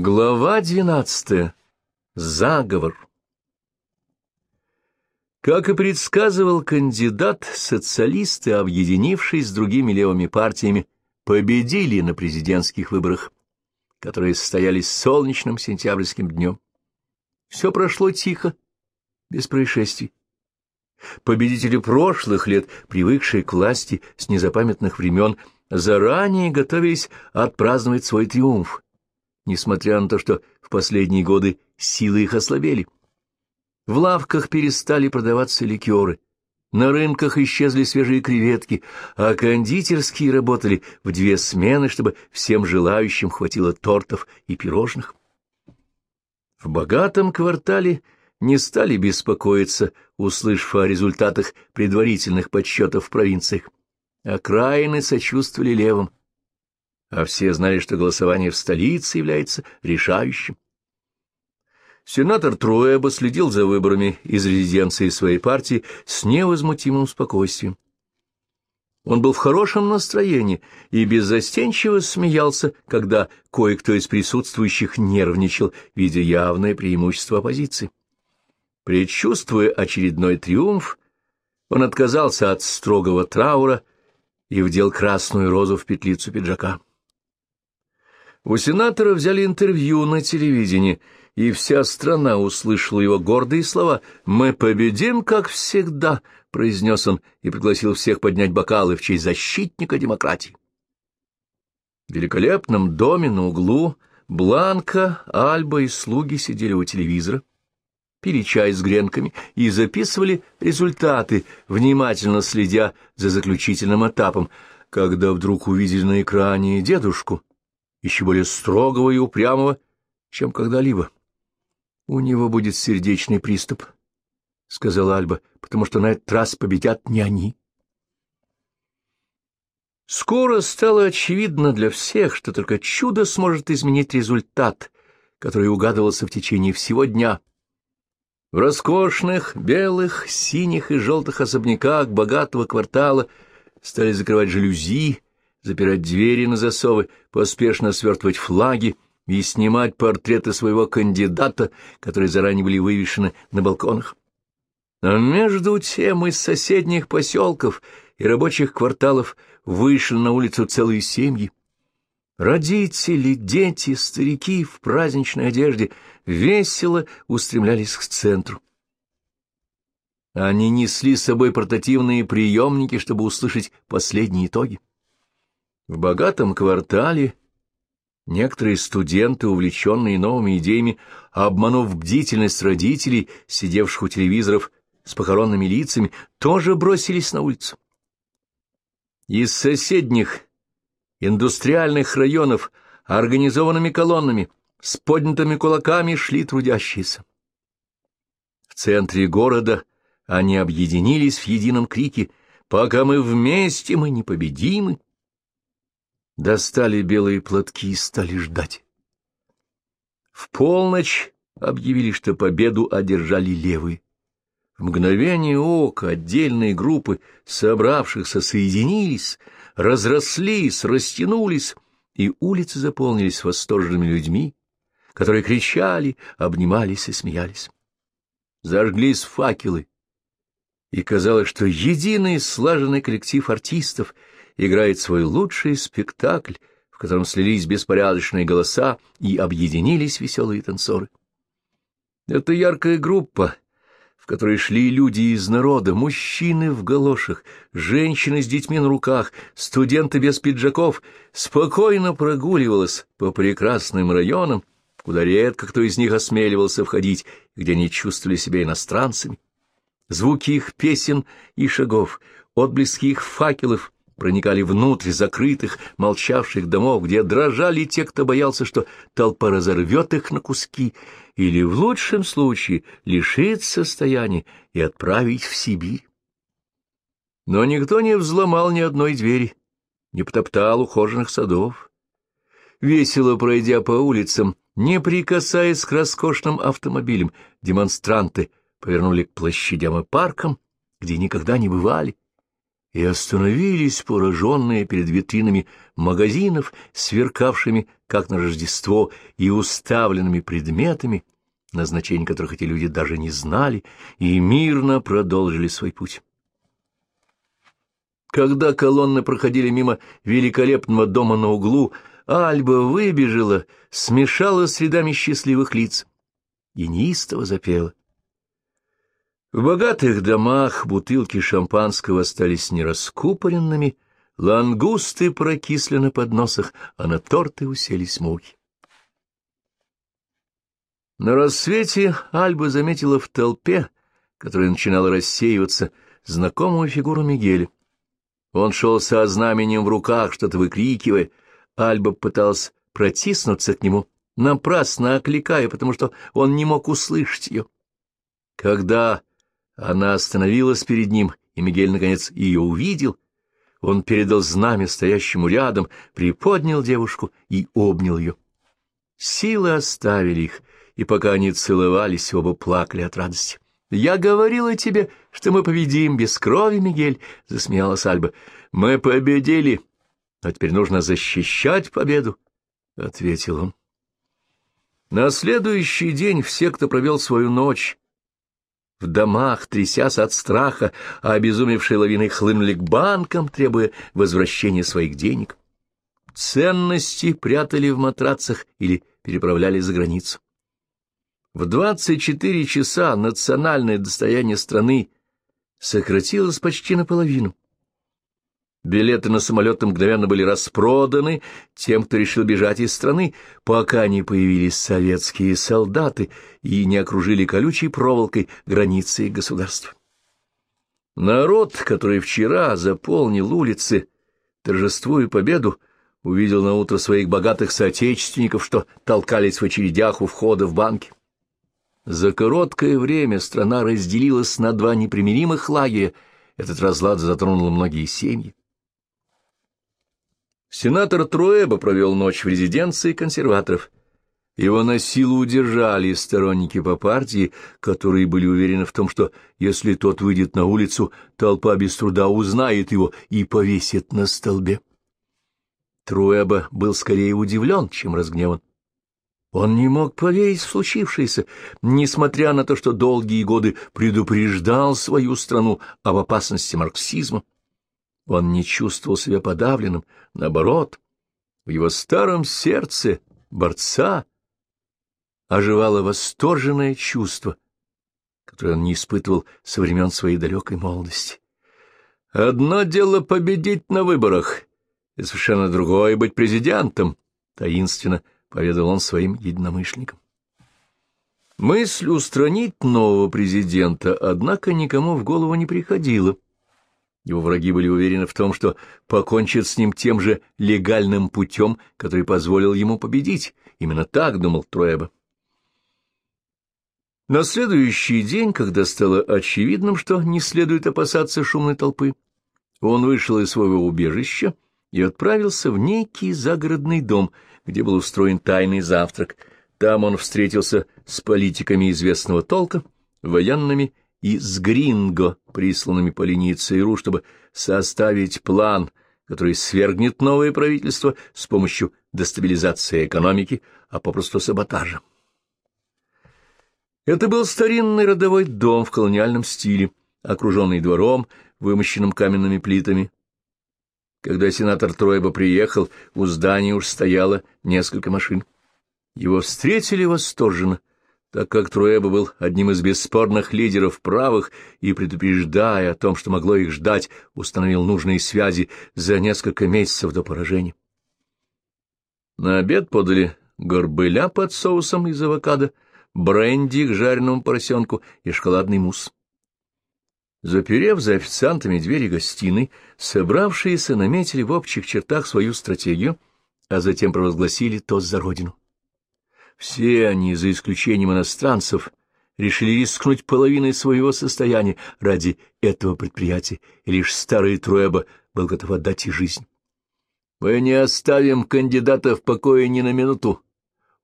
Глава двенадцатая. Заговор. Как и предсказывал кандидат, социалисты, объединившись с другими левыми партиями, победили на президентских выборах, которые состоялись солнечным сентябрьским днем. Все прошло тихо, без происшествий. Победители прошлых лет, привыкшие к власти с незапамятных времен, заранее готовились отпраздновать свой триумф несмотря на то, что в последние годы силы их ослабели. В лавках перестали продаваться ликеры, на рынках исчезли свежие креветки, а кондитерские работали в две смены, чтобы всем желающим хватило тортов и пирожных. В богатом квартале не стали беспокоиться, услышав о результатах предварительных подсчетов в провинциях. Окраины сочувствовали левым, а все знали, что голосование в столице является решающим. Сенатор Труэба следил за выборами из резиденции своей партии с невозмутимым спокойствием. Он был в хорошем настроении и беззастенчиво смеялся, когда кое-кто из присутствующих нервничал, видя явное преимущество оппозиции. Предчувствуя очередной триумф, он отказался от строгого траура и вдел красную розу в петлицу пиджака. У сенатора взяли интервью на телевидении, и вся страна услышала его гордые слова «Мы победим, как всегда», — произнес он и пригласил всех поднять бокалы в честь защитника демократии. В великолепном доме на углу Бланка, Альба и слуги сидели у телевизора, пили чай с гренками и записывали результаты, внимательно следя за заключительным этапом, когда вдруг увидели на экране дедушку — еще более строгого и упрямого, чем когда-либо. — У него будет сердечный приступ, — сказала Альба, — потому что на этот раз победят не они. Скоро стало очевидно для всех, что только чудо сможет изменить результат, который угадывался в течение всего дня. В роскошных белых, синих и желтых особняках богатого квартала стали закрывать жалюзи, запирать двери на засовы, поспешно свертывать флаги и снимать портреты своего кандидата, которые заранее были вывешены на балконах. А между тем из соседних поселков и рабочих кварталов вышли на улицу целые семьи. Родители, дети, старики в праздничной одежде весело устремлялись к центру. Они несли с собой портативные приемники, чтобы услышать последние итоги. В богатом квартале некоторые студенты, увлеченные новыми идеями, обманув бдительность родителей, сидевших у телевизоров с похоронными лицами, тоже бросились на улицу. Из соседних индустриальных районов организованными колоннами с поднятыми кулаками шли трудящиеся. В центре города они объединились в едином крике «Пока мы вместе, мы непобедимы!» Достали белые платки и стали ждать. В полночь объявили, что победу одержали левые. В мгновение ока отдельные группы собравшихся соединились, разрослись, растянулись, и улицы заполнились восторженными людьми, которые кричали, обнимались и смеялись. Зажглись факелы, и казалось, что единый слаженный коллектив артистов — играет свой лучший спектакль, в котором слились беспорядочные голоса и объединились веселые танцоры. Это яркая группа, в которой шли люди из народа, мужчины в галошах, женщины с детьми на руках, студенты без пиджаков, спокойно прогуливалась по прекрасным районам, куда редко кто из них осмеливался входить, где они чувствовали себя иностранцами. Звуки их песен и шагов, отблески их факелов — проникали внутрь закрытых, молчавших домов, где дрожали те, кто боялся, что толпа разорвет их на куски, или в лучшем случае лишит состояния и отправить в Сибирь. Но никто не взломал ни одной двери, не потоптал ухоженных садов. Весело пройдя по улицам, не прикасаясь к роскошным автомобилям, демонстранты повернули к площадям и паркам, где никогда не бывали и остановились, пораженные перед витринами магазинов, сверкавшими как на Рождество, и уставленными предметами, назначение которых эти люди даже не знали, и мирно продолжили свой путь. Когда колонны проходили мимо великолепного дома на углу, Альба выбежала, смешала с рядами счастливых лиц и неистово запела. В богатых домах бутылки шампанского остались нераскупоренными, лангусты прокисли на подносах, а на торты уселись мухи. На рассвете Альба заметила в толпе, которая начинала рассеиваться, знакомую фигуру Мигеля. Он шел со знаменем в руках, что-то выкрикивая. Альба пыталась протиснуться к нему, напрасно окликая, потому что он не мог услышать ее. Когда она остановилась перед ним, и Мигель, наконец, ее увидел, он передал знамя стоящему рядом, приподнял девушку и обнял ее. Силы оставили их, и пока они целовались, оба плакали от радости. — Я говорила тебе, что мы победим без крови, Мигель, — засмеялась Альба. — Мы победили, а теперь нужно защищать победу, — ответил он. На следующий день все, кто провел свою ночь в домах, трясясь от страха, а обезумевшие лавины хлынули к банкам, требуя возвращения своих денег. Ценности прятали в матрацах или переправляли за границу. В 24 часа национальное достояние страны сократилось почти наполовину. Билеты на самолеты мгновенно были распроданы тем, кто решил бежать из страны, пока не появились советские солдаты и не окружили колючей проволокой границы государства. Народ, который вчера заполнил улицы, торжествуя победу, увидел на утро своих богатых соотечественников, что толкались в очередях у входа в банки. За короткое время страна разделилась на два непримиримых лагеря. Этот разлад затронул многие семьи. Сенатор Труэба провел ночь в резиденции консерваторов. Его на силу удержали сторонники по партии, которые были уверены в том, что если тот выйдет на улицу, толпа без труда узнает его и повесит на столбе. Труэба был скорее удивлен, чем разгневан. Он не мог поверить в случившееся, несмотря на то, что долгие годы предупреждал свою страну об опасности марксизма. Он не чувствовал себя подавленным, наоборот, в его старом сердце борца оживало восторженное чувство, которое он не испытывал со времен своей далекой молодости. «Одно дело победить на выборах, и совершенно другое — быть президентом», — таинственно — поведал он своим единомышленникам. Мысль устранить нового президента, однако, никому в голову не приходила. Его враги были уверены в том, что покончат с ним тем же легальным путем, который позволил ему победить. Именно так думал Троеба. На следующий день, когда стало очевидным, что не следует опасаться шумной толпы, он вышел из своего убежища и отправился в некий загородный дом — где был устроен тайный завтрак. Там он встретился с политиками известного толка, военными и с Гринго, присланными по линии ЦРУ, чтобы составить план, который свергнет новое правительство с помощью дестабилизации экономики, а попросту саботажа. Это был старинный родовой дом в колониальном стиле, окруженный двором, вымощенным каменными плитами, когда сенатор Тройба приехал, у здания уж стояло несколько машин. Его встретили восторженно, так как Труэба был одним из бесспорных лидеров правых и, предупреждая о том, что могло их ждать, установил нужные связи за несколько месяцев до поражения. На обед подали горбыля под соусом из авокадо, бренди к жареному поросенку и шоколадный мусс. Заперев за официантами двери гостиной, собравшиеся наметили в общих чертах свою стратегию, а затем провозгласили тост за родину. Все они, за исключением иностранцев, решили рискнуть половиной своего состояния ради этого предприятия, и лишь старый Труэба был готов отдать и жизнь. «Мы не оставим кандидата в покое ни на минуту.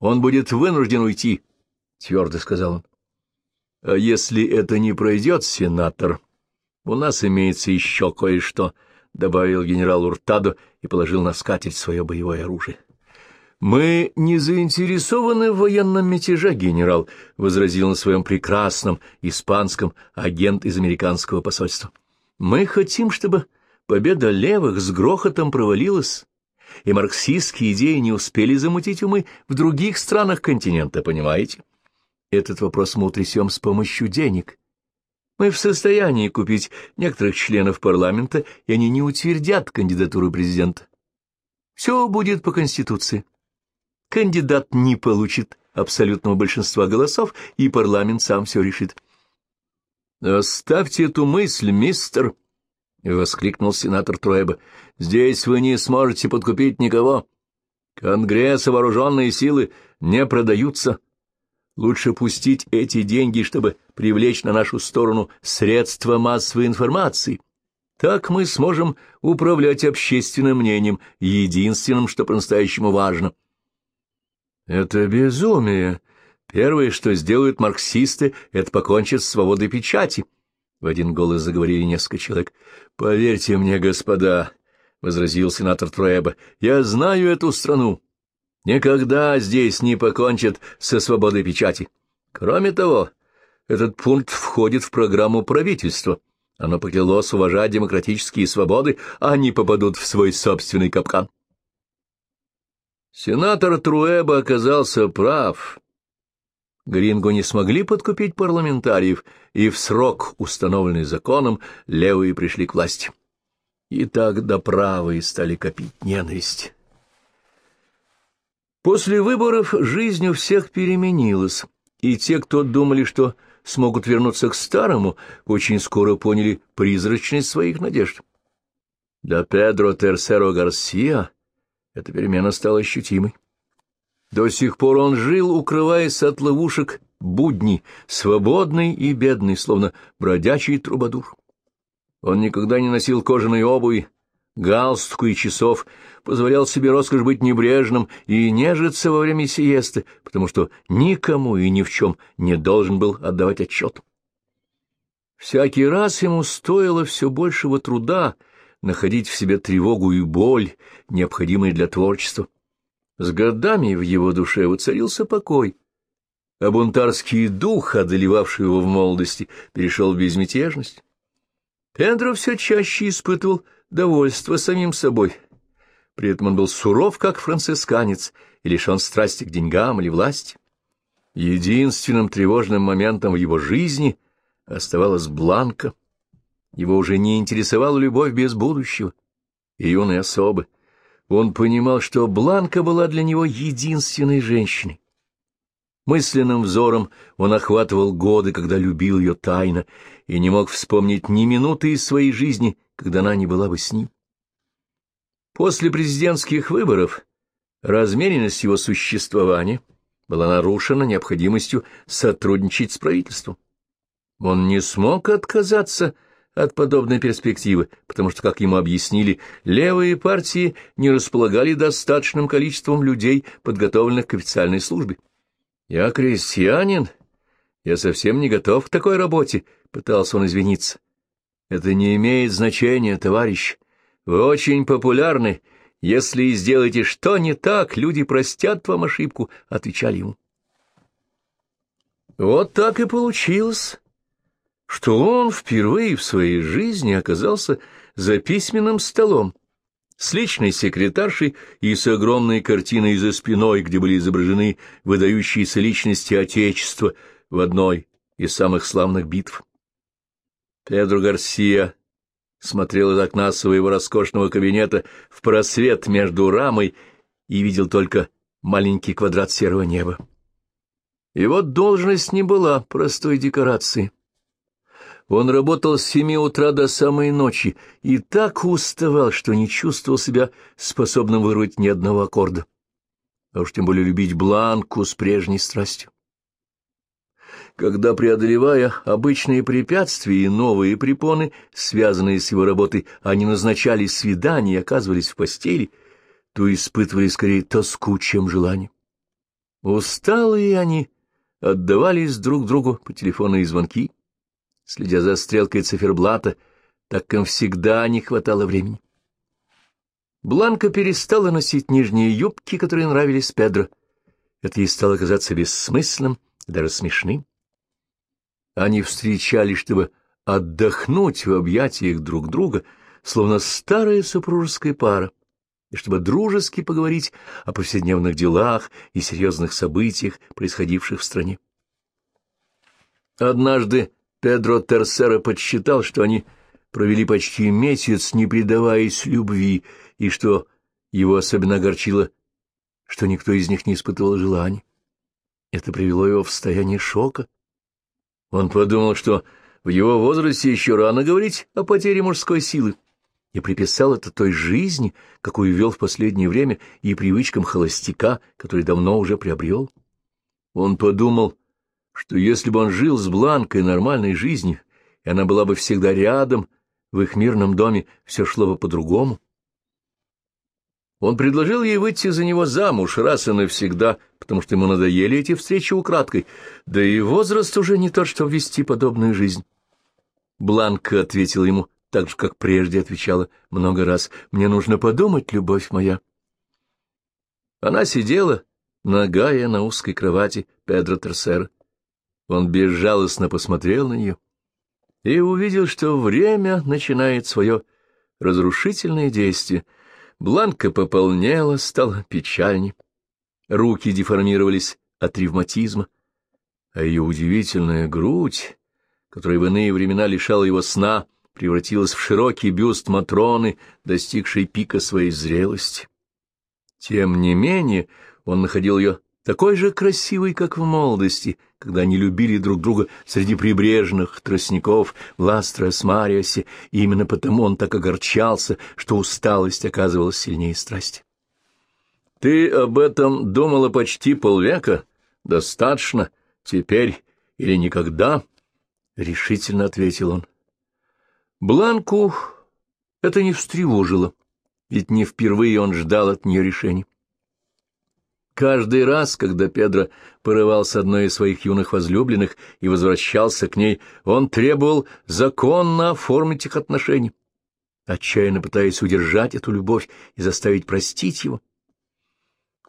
Он будет вынужден уйти», — твердо сказал он. «А если это не пройдет, сенатор, у нас имеется еще кое-что», — добавил генерал Уртадо и положил на скатерть свое боевое оружие. «Мы не заинтересованы в военном мятеже, генерал», — возразил на своем прекрасном испанском агент из американского посольства. «Мы хотим, чтобы победа левых с грохотом провалилась, и марксистские идеи не успели замутить умы в других странах континента, понимаете? Этот вопрос мы утрясем с помощью денег. Мы в состоянии купить некоторых членов парламента, и они не утвердят кандидатуру президента. Все будет по Конституции. Кандидат не получит абсолютного большинства голосов, и парламент сам все решит. «Оставьте эту мысль, мистер!» — воскликнул сенатор Труэба. «Здесь вы не сможете подкупить никого. Конгресс и вооруженные силы не продаются. Лучше пустить эти деньги, чтобы привлечь на нашу сторону средства массовой информации. Так мы сможем управлять общественным мнением, единственным, что по-настоящему важно. Это безумие. Первое, что сделают марксисты, это покончить с свободой печати. В один голос заговорили несколько человек. Поверьте мне, господа, — возразил сенатор Труэба, — я знаю эту страну. Никогда здесь не покончат со свободой печати. Кроме того, этот пункт входит в программу правительства. Оно поклялось уважать демократические свободы, а они попадут в свой собственный капкан. Сенатор Труэба оказался прав. Гринго не смогли подкупить парламентариев, и в срок, установленный законом, левые пришли к власти. И тогда правые стали копить ненависть. После выборов жизнь у всех переменилась, и те, кто думали, что смогут вернуться к старому, очень скоро поняли призрачность своих надежд. Для Педро Терсеро Гарсия эта перемена стала ощутимой. До сих пор он жил, укрываясь от ловушек будни, свободный и бедный, словно бродячий трубадур. Он никогда не носил кожаной обуви, галстуку и часов, позволял себе роскошь быть небрежным и нежиться во время сиесты, потому что никому и ни в чем не должен был отдавать отчет. Всякий раз ему стоило все большего труда находить в себе тревогу и боль, необходимые для творчества. С годами в его душе воцарился покой, а бунтарский дух, одолевавший его в молодости, перешел в безмятежность. Педро все чаще испытывал довольство самим собой. При этом он был суров, как францисканец, и лишен страсти к деньгам или власти. Единственным тревожным моментом в его жизни оставалась Бланка. Его уже не интересовала любовь без будущего и юной особы. Он понимал, что Бланка была для него единственной женщиной. Мысленным взором он охватывал годы, когда любил ее тайно, и не мог вспомнить ни минуты из своей жизни, когда она не была бы с ним. После президентских выборов размеренность его существования была нарушена необходимостью сотрудничать с правительством. Он не смог отказаться от подобной перспективы, потому что, как ему объяснили, левые партии не располагали достаточным количеством людей, подготовленных к официальной службе. «Я крестьянин, я совсем не готов к такой работе», — пытался он извиниться. Это не имеет значения, товарищ. Вы очень популярны. Если сделаете что не так, люди простят вам ошибку, — отвечали ему. Вот так и получилось, что он впервые в своей жизни оказался за письменным столом, с личной секретаршей и с огромной картиной за спиной, где были изображены выдающиеся личности Отечества в одной из самых славных битв. Педро Гарсия смотрел из окна своего роскошного кабинета в просвет между рамой и видел только маленький квадрат серого неба. Его должность не была простой декорацией. Он работал с семи утра до самой ночи и так уставал, что не чувствовал себя способным вырвать ни одного аккорда, а уж тем более любить Бланку с прежней страстью. Когда, преодолевая обычные препятствия и новые препоны, связанные с его работой, они назначали свидания и оказывались в постели, то испытывали скорее тоску, чем желание. Усталые они отдавались друг другу по телефонные звонки, следя за стрелкой циферблата, так им всегда не хватало времени. Бланка перестала носить нижние юбки, которые нравились Педро. Это ей стало казаться бессмысленным даже смешным. Они встречались, чтобы отдохнуть в объятиях друг друга, словно старая супружеская пара, и чтобы дружески поговорить о повседневных делах и серьезных событиях, происходивших в стране. Однажды Педро Терсера подсчитал, что они провели почти месяц, не предаваясь любви, и что его особенно огорчило, что никто из них не испытывал желаний. Это привело его в состояние шока. Он подумал, что в его возрасте еще рано говорить о потере мужской силы, и приписал это той жизни, какую вел в последнее время, и привычкам холостяка, который давно уже приобрел. Он подумал, что если бы он жил с Бланкой нормальной жизнью, и она была бы всегда рядом, в их мирном доме все шло бы по-другому. Он предложил ей выйти за него замуж раз и навсегда, потому что ему надоели эти встречи украдкой, да и возраст уже не тот, чтобы вести подобную жизнь. Бланка ответила ему так же, как прежде отвечала много раз, «Мне нужно подумать, любовь моя». Она сидела, нагая на узкой кровати Педро Терсера. Он безжалостно посмотрел на нее и увидел, что время начинает свое разрушительное действие. Бланка пополнела, стала печальней. Руки деформировались от ревматизма, а ее удивительная грудь, которая в иные времена лишала его сна, превратилась в широкий бюст Матроны, достигшей пика своей зрелости. Тем не менее он находил ее такой же красивый, как в молодости, когда они любили друг друга среди прибрежных тростников в Ластрос-Мариосе, и именно потому он так огорчался, что усталость оказывалась сильнее страсти. — Ты об этом думала почти полвека? Достаточно. Теперь или никогда? — решительно ответил он. Бланку это не встревожило, ведь не впервые он ждал от нее решения. Каждый раз, когда Педро порывал с одной из своих юных возлюбленных и возвращался к ней, он требовал законно оформить их отношения, отчаянно пытаясь удержать эту любовь и заставить простить его.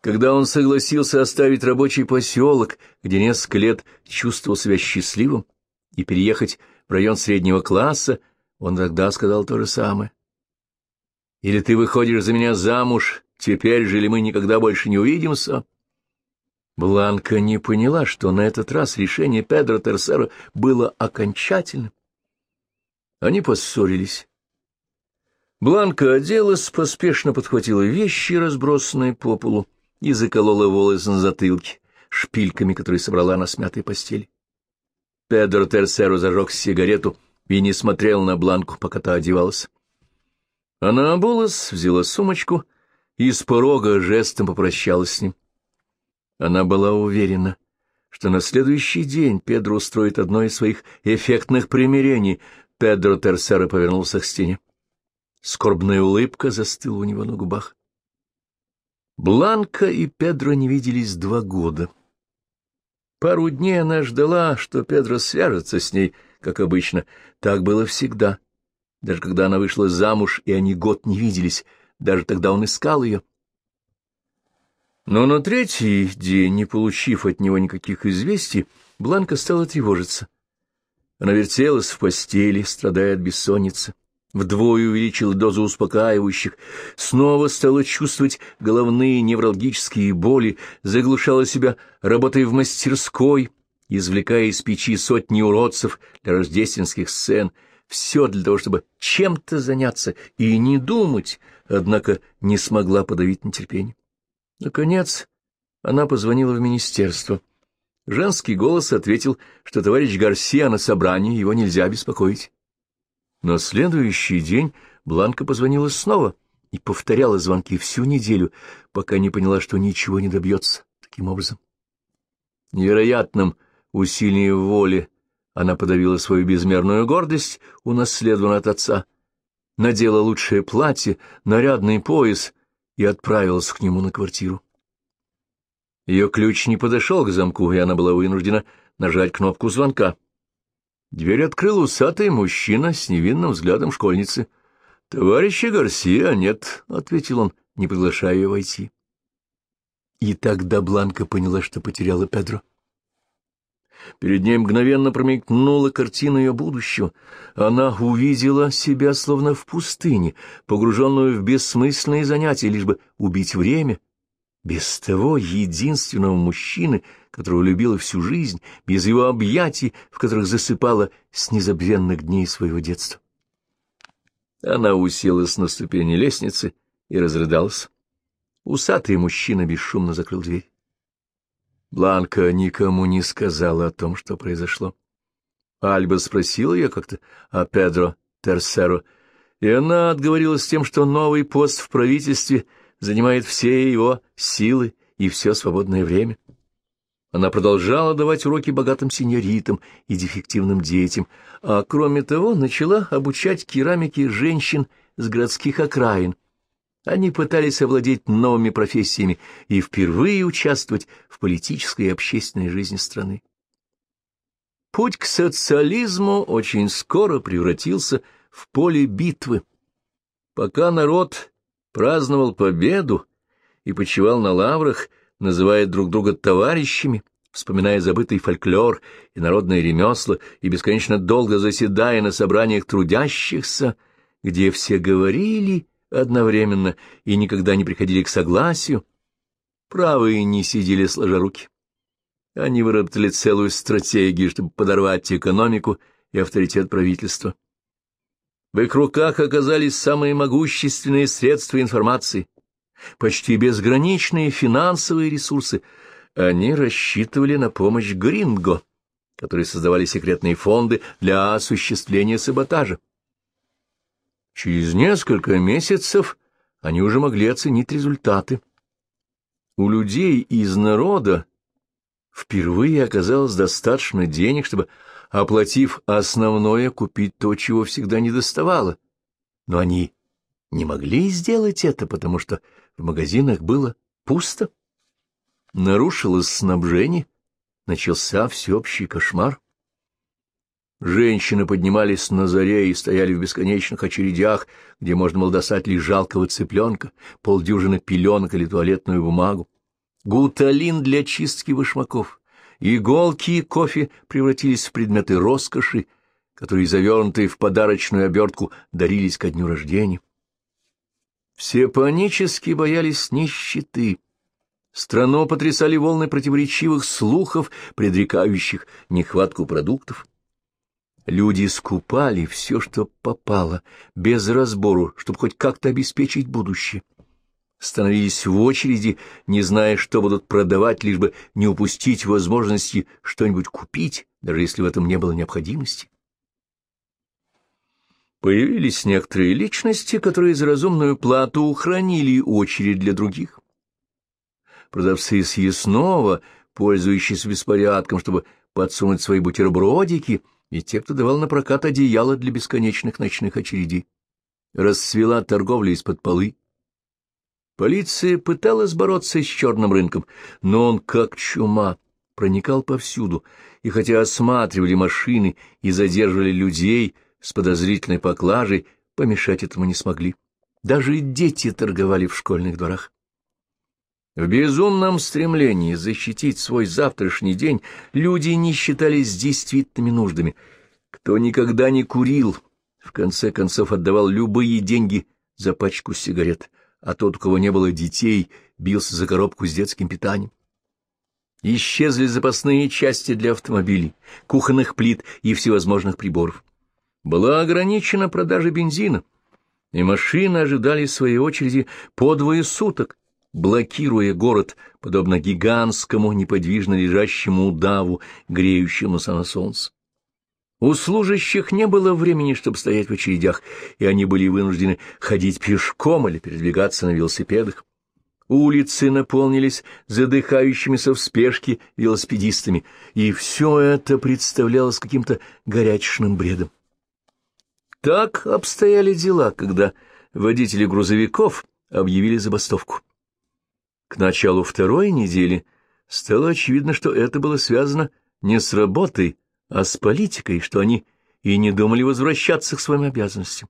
Когда он согласился оставить рабочий поселок, где несколько лет чувствовал себя счастливым, и переехать в район среднего класса, он тогда сказал то же самое. «Или ты выходишь за меня замуж, Теперь же ли мы никогда больше не увидимся? Бланка не поняла, что на этот раз решение Педро Терсера было окончательным. Они поссорились. Бланка оделась, поспешно подхватила вещи, разбросанные по полу, и заколола волосы на затылке, шпильками, которые собрала на смятой постели. Педро Терсеро зажег сигарету и не смотрел на Бланку, пока та одевалась. Она обулась, взяла сумочку и с порога жестом попрощалась с ним. Она была уверена, что на следующий день Педро устроит одно из своих эффектных примирений. Педро Терсера повернулся к стене. Скорбная улыбка застыла у него на губах. Бланка и Педро не виделись два года. Пару дней она ждала, что Педро свяжется с ней, как обычно. Так было всегда. Даже когда она вышла замуж, и они год не виделись — даже тогда он искал ее. Но на третий день, не получив от него никаких известий, Бланка стала тревожиться. Она вертелась в постели, страдая от бессонницы. Вдвое увеличила дозу успокаивающих, снова стала чувствовать головные невралгические боли, заглушала себя работой в мастерской, извлекая из печи сотни уродцев для рождественских сцен — все для того, чтобы чем-то заняться и не думать, однако не смогла подавить нетерпение. Наконец, она позвонила в министерство. Женский голос ответил, что товарищ Гарсия на собрании, его нельзя беспокоить. На следующий день Бланка позвонила снова и повторяла звонки всю неделю, пока не поняла, что ничего не добьется таким образом. Невероятным усилием воли она подавила свою безмерную гордость, унаследованную от отца, надела лучшее платье, нарядный пояс и отправилась к нему на квартиру. Ее ключ не подошел к замку, и она была вынуждена нажать кнопку звонка. Дверь открыл усатый мужчина с невинным взглядом школьницы. — Товарища Гарсия нет, — ответил он, не приглашая ее войти. И тогда Бланка поняла, что потеряла Педро. Перед ней мгновенно промелькнула картина ее будущего. Она увидела себя словно в пустыне, погруженную в бессмысленные занятия, лишь бы убить время. Без того единственного мужчины, которого любила всю жизнь, без его объятий, в которых засыпала с незабвенных дней своего детства. Она уселась на ступени лестницы и разрыдалась. Усатый мужчина бесшумно закрыл дверь. Бланка никому не сказала о том, что произошло. Альба спросил ее как-то о Педро Терсеро, и она отговорилась тем, что новый пост в правительстве занимает все его силы и все свободное время. Она продолжала давать уроки богатым сеньоритам и дефективным детям, а кроме того начала обучать керамике женщин с городских окраин. Они пытались овладеть новыми профессиями и впервые участвовать в политической и общественной жизни страны. Путь к социализму очень скоро превратился в поле битвы. Пока народ праздновал победу и почивал на лаврах, называя друг друга товарищами, вспоминая забытый фольклор и народные ремесла, и бесконечно долго заседая на собраниях трудящихся, где все говорили одновременно и никогда не приходили к согласию, правые не сидели сложа руки. Они выработали целую стратегию, чтобы подорвать экономику и авторитет правительства. В их руках оказались самые могущественные средства информации, почти безграничные финансовые ресурсы. Они рассчитывали на помощь Гринго, которые создавали секретные фонды для осуществления саботажа. Через несколько месяцев они уже могли оценить результаты. У людей из народа впервые оказалось достаточно денег, чтобы, оплатив основное, купить то, чего всегда не доставало. Но они не могли сделать это, потому что в магазинах было пусто. Нарушилось снабжение, начался всеобщий кошмар. Женщины поднимались на заре и стояли в бесконечных очередях, где можно было достать лишь жалкого цыпленка, полдюжины пеленок или туалетную бумагу. Гуталин для чистки башмаков, иголки и кофе превратились в предметы роскоши, которые, завернутые в подарочную обертку, дарились ко дню рождения. Все панически боялись нищеты. Страну потрясали волны противоречивых слухов, предрекающих нехватку продуктов. Люди скупали все, что попало, без разбору, чтобы хоть как-то обеспечить будущее. Становились в очереди, не зная, что будут продавать, лишь бы не упустить возможности что-нибудь купить, даже если в этом не было необходимости. Появились некоторые личности, которые за разумную плату ухранили очередь для других. Продавцы съестного, пользующиеся беспорядком, чтобы подсунуть свои бутербродики — и те, кто давал на прокат одеяло для бесконечных ночных очередей. Расцвела торговля из-под полы. Полиция пыталась бороться с черным рынком, но он, как чума, проникал повсюду, и хотя осматривали машины и задерживали людей с подозрительной поклажей, помешать этому не смогли. Даже дети торговали в школьных дворах. В безумном стремлении защитить свой завтрашний день люди не считались действительными нуждами. Кто никогда не курил, в конце концов отдавал любые деньги за пачку сигарет, а тот, у кого не было детей, бился за коробку с детским питанием. Исчезли запасные части для автомобилей, кухонных плит и всевозможных приборов. Была ограничена продажа бензина, и машины ожидали своей очереди по двое суток, блокируя город, подобно гигантскому неподвижно лежащему удаву, греющемуся на солнце. У служащих не было времени, чтобы стоять в очередях, и они были вынуждены ходить пешком или передвигаться на велосипедах. Улицы наполнились задыхающимися в спешке велосипедистами, и все это представлялось каким-то горячечным бредом. Так обстояли дела, когда водители грузовиков объявили забастовку. К началу второй недели стало очевидно, что это было связано не с работой, а с политикой, что они и не думали возвращаться к своим обязанностям.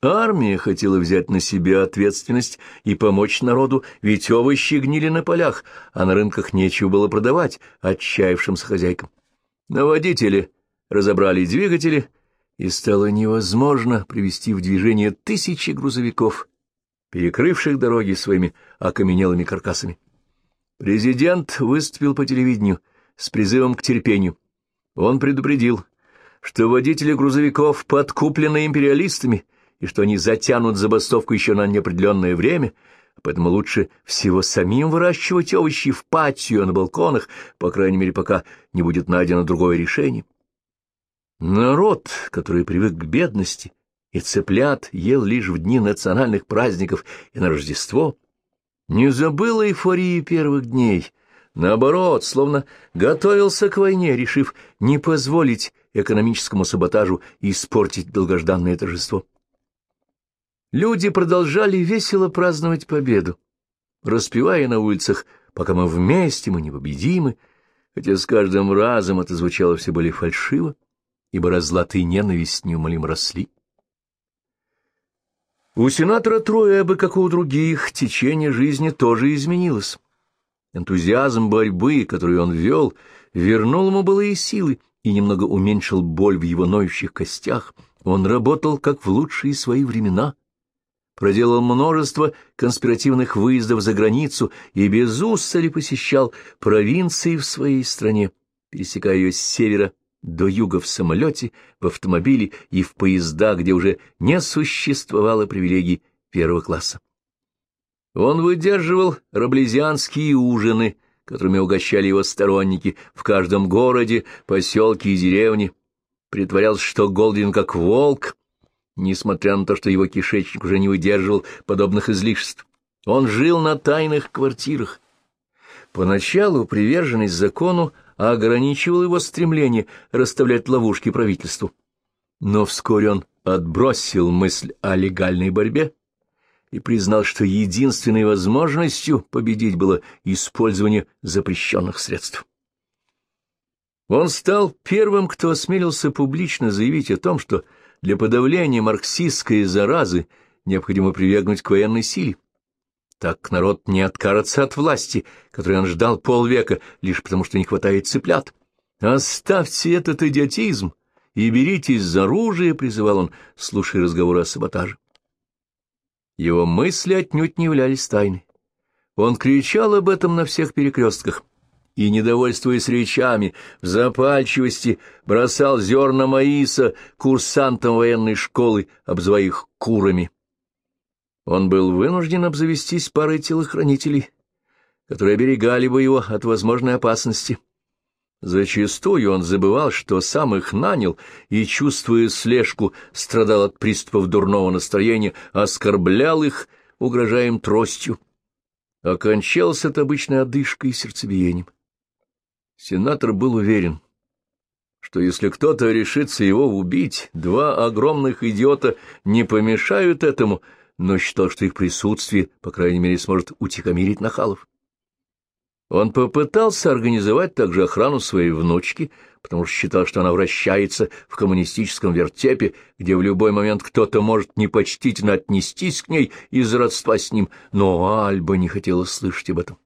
Армия хотела взять на себя ответственность и помочь народу, ведь овощи гнили на полях, а на рынках нечего было продавать отчаявшимся хозяйкам. На водители разобрали двигатели, и стало невозможно привести в движение тысячи грузовиков, перекрывших дороги своими окаменелыми каркасами. Президент выступил по телевидению с призывом к терпению. Он предупредил, что водители грузовиков подкуплены империалистами и что они затянут забастовку еще на неопределенное время, поэтому лучше всего самим выращивать овощи в патио на балконах, по крайней мере, пока не будет найдено другое решение. Народ, который привык к бедности и цыплят ел лишь в дни национальных праздников и на Рождество, не забыл эйфории первых дней, наоборот, словно готовился к войне, решив не позволить экономическому саботажу испортить долгожданное торжество. Люди продолжали весело праздновать победу, распевая на улицах «Пока мы вместе, мы непобедимы», хотя с каждым разом это звучало все более фальшиво, ибо разлад и ненависть неумолимо росли. У сенатора Троэба, как и у других, течение жизни тоже изменилось. Энтузиазм борьбы, который он вел, вернул ему былые силы и немного уменьшил боль в его ноющих костях. Он работал, как в лучшие свои времена, проделал множество конспиративных выездов за границу и без устали посещал провинции в своей стране, пересекая ее с севера до юга в самолете, в автомобиле и в поездах, где уже не существовало привилегий первого класса. Он выдерживал раблезианские ужины, которыми угощали его сторонники в каждом городе, поселке и деревне, притворялся, что Голдин как волк, несмотря на то, что его кишечник уже не выдерживал подобных излишеств. Он жил на тайных квартирах. Поначалу приверженность закону ограничивал его стремление расставлять ловушки правительству. Но вскоре он отбросил мысль о легальной борьбе и признал, что единственной возможностью победить было использование запрещенных средств. Он стал первым, кто осмелился публично заявить о том, что для подавления марксистской заразы необходимо прибегнуть к военной силе. Так народ не откажется от власти, которой он ждал полвека, лишь потому что не хватает цыплят. «Оставьте этот идиотизм и беритесь за оружие», — призывал он, слушая разговоры о саботаже. Его мысли отнюдь не являлись тайной. Он кричал об этом на всех перекрестках и, недовольствуясь речами, в запальчивости бросал зерна маиса курсантам военной школы, обзывая их курами. Он был вынужден обзавестись парой телохранителей, которые оберегали бы его от возможной опасности. Зачастую он забывал, что сам их нанял, и, чувствуя слежку, страдал от приступов дурного настроения, оскорблял их, угрожая им тростью. Окончался это обычной одышкой и сердцебиением. Сенатор был уверен, что если кто-то решится его убить, два огромных идиота не помешают этому, но считал, что их присутствие, по крайней мере, сможет утихомирить нахалов. Он попытался организовать также охрану своей внучки, потому что считал, что она вращается в коммунистическом вертепе, где в любой момент кто-то может непочтительно отнестись к ней из родства с ним, но Альба не хотела слышать об этом.